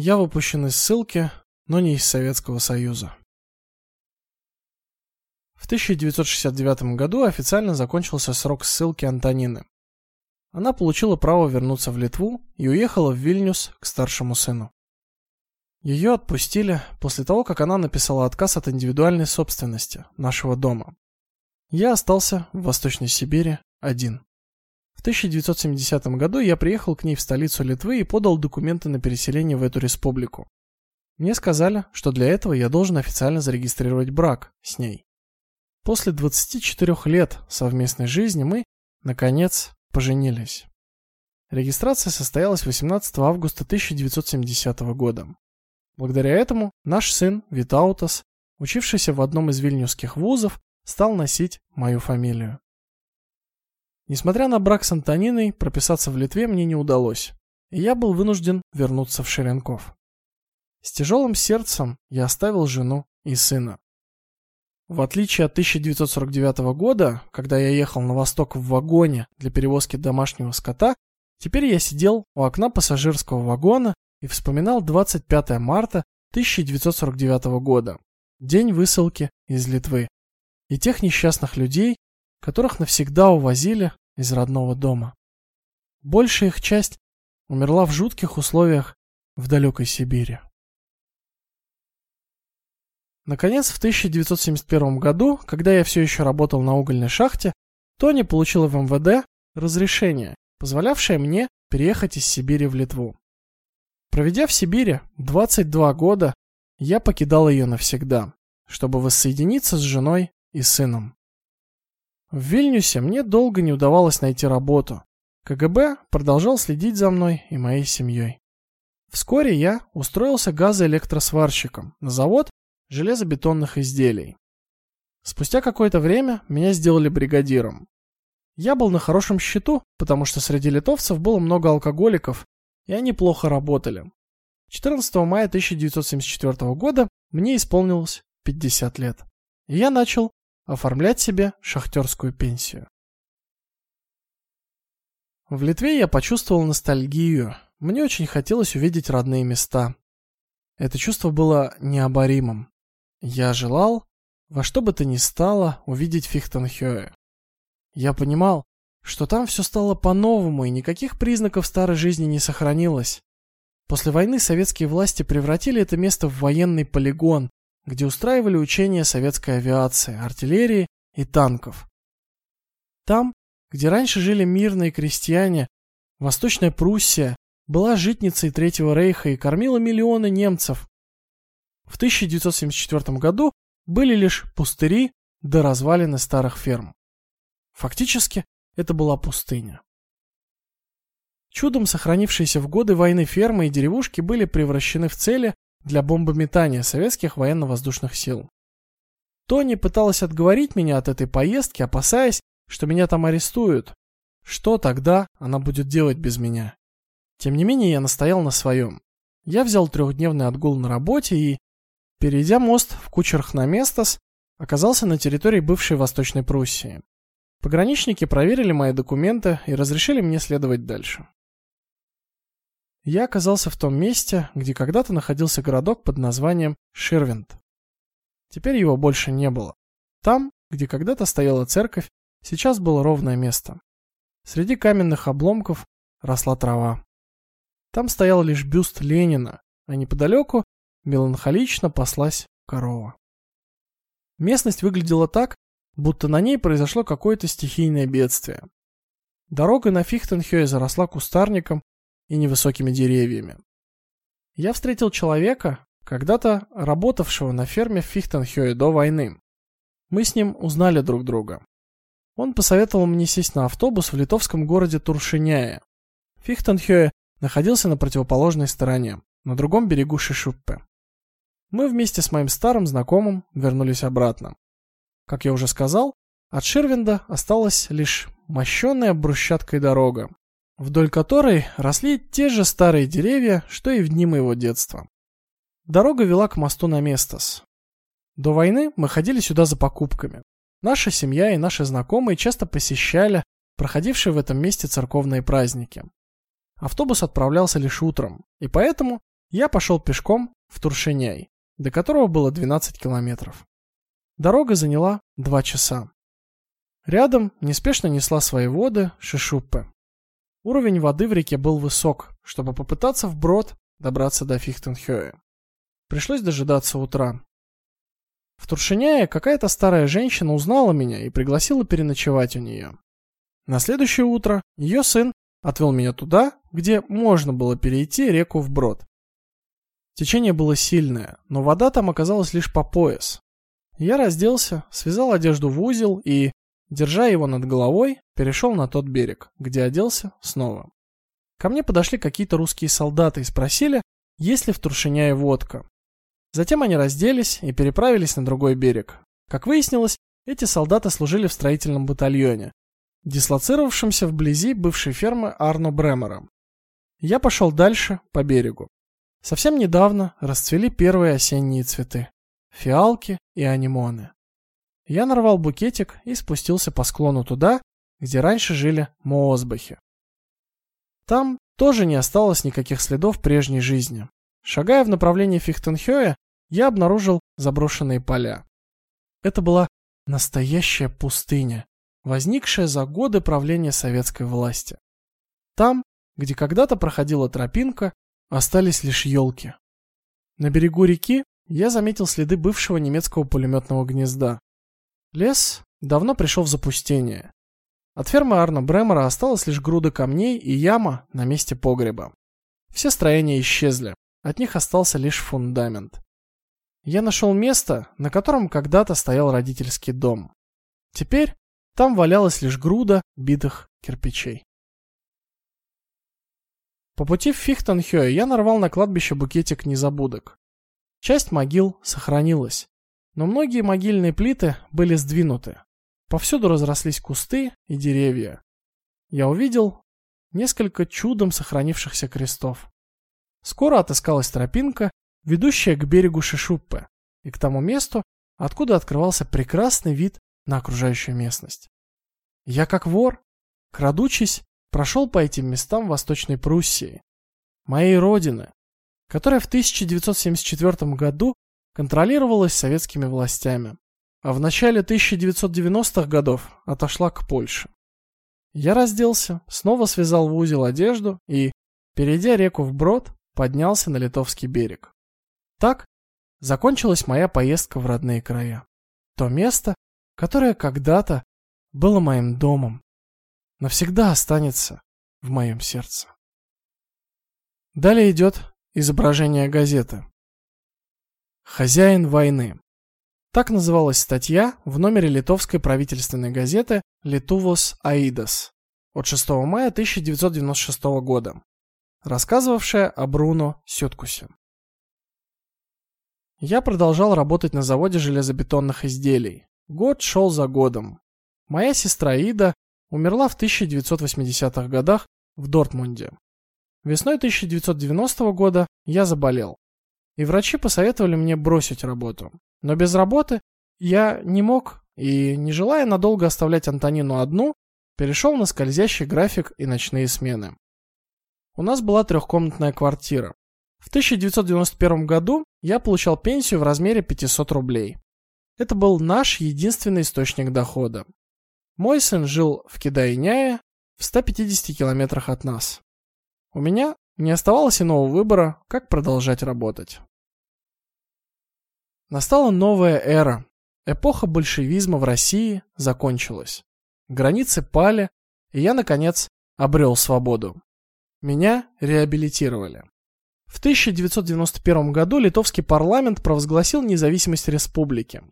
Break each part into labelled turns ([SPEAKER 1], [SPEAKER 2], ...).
[SPEAKER 1] Я выпущен из ссылки, но не из Советского Союза. В 1969 году официально закончился срок ссылки Антонины. Она получила право вернуться в Литву и уехала в Вильнюс к старшему сыну. Ее отпустили после того, как она написала отказ от индивидуальной собственности нашего дома. Я остался в Восточной Сибири один. В 1970 году я приехал к ней в столицу Литвы и подал документы на переселение в эту республику. Мне сказали, что для этого я должен официально зарегистрировать брак с ней. После 24 лет совместной жизни мы наконец поженились. Регистрация состоялась 18 августа 1970 года. Благодаря этому наш сын Витаутас, учившийся в одном из вильнюсских вузов, стал носить мою фамилию. Несмотря на брак с Антониной, прописаться в Литве мне не удалось, и я был вынужден вернуться в Шеренков. С тяжелым сердцем я оставил жену и сына. В отличие от 1949 года, когда я ехал на восток в вагоне для перевозки домашнего скота, теперь я сидел у окна пассажирского вагона и вспоминал 25 марта 1949 года, день высылки из Литвы, и тех несчастных людей, которых навсегда увозили из родного дома. Большая их часть умерла в жутких условиях в далекой Сибири. Наконец, в 1971 году, когда я все еще работал на угольной шахте, Тони получила в МВД разрешение, позволявшее мне переехать из Сибири в Литву. Проведя в Сибири 22 года, я покидал ее навсегда, чтобы воссоединиться с женой и сыном. В Вильнюсе мне долго не удавалось найти работу. КГБ продолжал следить за мной и моей семьей. Вскоре я устроился газоэлектросварщиком на завод, железобетонных изделий. Спустя какое-то время меня сделали бригадиром. Я был на хорошем счету, потому что среди литовцев было много алкоголиков, и они плохо работали. 14 мая 1974 года мне исполнилось 50 лет. И я начал оформлять себе шахтерскую пенсию. В Литве я почувствовал ностальгию. Мне очень хотелось увидеть родные места. Это чувство было необоримым. Я желал во что бы то ни стало увидеть Фихтенхёе. Я понимал, что там все стало по-новому и никаких признаков старой жизни не сохранилось. После войны советские власти превратили это место в военный полигон, где устраивали учения советской авиации, артиллерии и танков. Там, где раньше жили мирные крестьяне, Восточная Пруссия была житницей Третьего рейха и кормила миллионы немцев, в 1974 году были лишь пустыри да развалины старых ферм. Фактически, это была пустыня. Чудом сохранившиеся в годы войны фермы и деревушки были превращены в цели для бомбометания советских военно-воздушных сил. Тони пыталась отговорить меня от этой поездки, опасаясь, что меня там арестуют. Что тогда она будет делать без меня? Тем не менее, я настоял на своем. Я взял трехдневный отгул на работе и, Перейдя мост в Кучерхнаместас, оказался на территории бывшей Восточной Пруссии. Пограничники проверили мои документы и разрешили мне следовать дальше. Я оказался в том месте, где когда-то находился городок под названием Ширвинд. Теперь его больше не было. Там, где когда-то стояла церковь, сейчас было ровное место. Среди каменных обломков росла трава. Там стоял лишь бюст Ленина, а неподалеку меланхолично паслась корова. Местность выглядела так, будто на ней произошло какое-то стихийное бедствие. Дорога на Фихтенхёе заросла кустарником и невысокими деревьями. Я встретил человека, когда-то работавшего на ферме в Фихтенхёе до войны. Мы с ним узнали друг друга. Он посоветовал мне сесть на автобус в литовском городе Туршиняе. Фихтенхёе находился на противоположной стороне, на другом берегу Шишуппе. Мы вместе с моим старым знакомым вернулись обратно. Как я уже сказал, от Ширвинда осталась лишь мощенная брусчаткой дорога, вдоль которой росли те же старые деревья, что и в дни моего детства. Дорога вела к мосту на Местос. До войны мы ходили сюда за покупками. Наша семья и наши знакомые часто посещали проходившие в этом месте церковные праздники. Автобус отправлялся лишь утром, и поэтому я пошел пешком в Туршеняй, до которого было 12 километров. Дорога заняла два часа. Рядом неспешно несла свои воды Шишуппе. Уровень воды в реке был высок, чтобы попытаться вброд добраться до Фихтенхёе. Пришлось дожидаться утра. В Туршиняе какая-то старая женщина узнала меня и пригласила переночевать у нее. На следующее утро ее сын отвел меня туда, где можно было перейти реку вброд. Течение было сильное, но вода там оказалась лишь по пояс. Я разделся, связал одежду в узел и, держа его над головой, перешел на тот берег, где оделся снова. Ко мне подошли какие-то русские солдаты и спросили, есть ли в Туршиняе водка. Затем они разделись и переправились на другой берег. Как выяснилось, эти солдаты служили в строительном батальоне, дислоцировавшемся вблизи бывшей фермы Арно Бремера. Я пошел дальше по берегу. Совсем недавно расцвели первые осенние цветы фиалки и анимоны. Я нарвал букетик и спустился по склону туда, где раньше жили моосбахи. Там тоже не осталось никаких следов прежней жизни. Шагая в направлении Фихтенхёя, я обнаружил заброшенные поля. Это была настоящая пустыня, возникшая за годы правления советской власти. Там, где когда-то проходила тропинка, остались лишь елки. На берегу реки я заметил следы бывшего немецкого пулеметного гнезда. Лес давно пришел в запустение. От фермы Арно Бремера осталась лишь груда камней и яма на месте погреба. Все строения исчезли, от них остался лишь фундамент. Я нашел место, на котором когда-то стоял родительский дом. Теперь там валялась лишь груда битых кирпичей. По пути в Фихтенхёе я нарвал на кладбище букетик незабудок. Часть могил сохранилась, но многие могильные плиты были сдвинуты. Повсюду разрослись кусты и деревья. Я увидел несколько чудом сохранившихся крестов. Скоро отыскалась тропинка, ведущая к берегу Шишуппе, и к тому месту, откуда открывался прекрасный вид на окружающую местность. Я как вор, крадучись, прошел по этим местам Восточной Пруссии, моей родины, которая в 1974 году контролировалась советскими властями, а в начале 1990-х годов отошла к Польше. Я разделся, снова связал в узел одежду и, перейдя реку вброд, поднялся на литовский берег. Так закончилась моя поездка в родные края. То место, которое когда-то было моим домом, навсегда останется в моем сердце. Далее идет Изображение газеты. Хозяин войны. Так называлась статья в номере литовской правительственной газеты Lietuvos Aidas от 6 мая 1996 года, рассказывавшая о Бруно Сёткусе. Я продолжал работать на заводе железобетонных изделий. Год шел за годом. Моя сестра Ида умерла в 1980-х годах в Дортмунде. Весной 1990 года я заболел. И врачи посоветовали мне бросить работу. Но без работы я не мог и, не желая надолго оставлять Антонину одну, перешел на скользящий график и ночные смены. У нас была трехкомнатная квартира. В 1991 году я получал пенсию в размере 500 рублей. Это был наш единственный источник дохода. Мой сын жил в Кидайняе, в 150 километрах от нас. У меня не оставалось иного выбора, как продолжать работать. Настала новая эра. Эпоха большевизма в России закончилась. Границы пали, и я наконец обрел свободу. Меня реабилитировали. В 1991 году литовский парламент провозгласил независимость республики.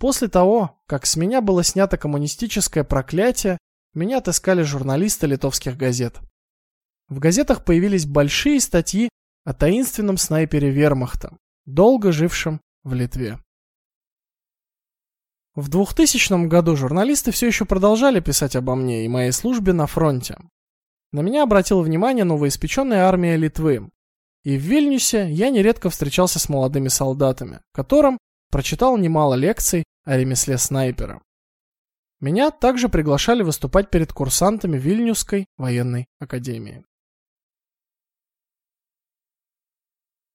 [SPEAKER 1] После того, как с меня было снято коммунистическое проклятие, меня отыскали журналисты литовских газет. В газетах появились большие статьи о таинственном снайпере Вермахта, долго жившем в Литве. В 2000 году журналисты все еще продолжали писать обо мне и моей службе на фронте. На меня обратила внимание новоиспеченная армия Литвы. И в Вильнюсе я нередко встречался с молодыми солдатами, которым прочитал немало лекций о ремесле снайпера. Меня также приглашали выступать перед курсантами Вильнюсской военной академии.